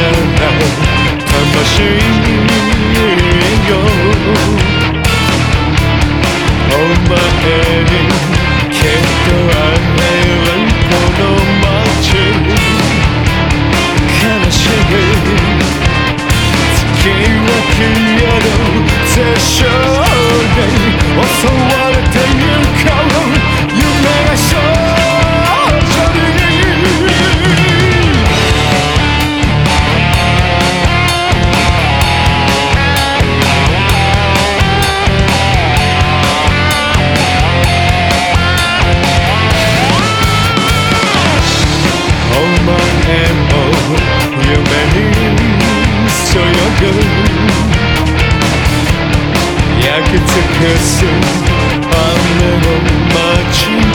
ら悲しいよお前にきっと会えるこの街悲しい月は消え絶唱で襲われてゆくそよが焼き尽くす雨の街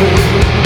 Thank you.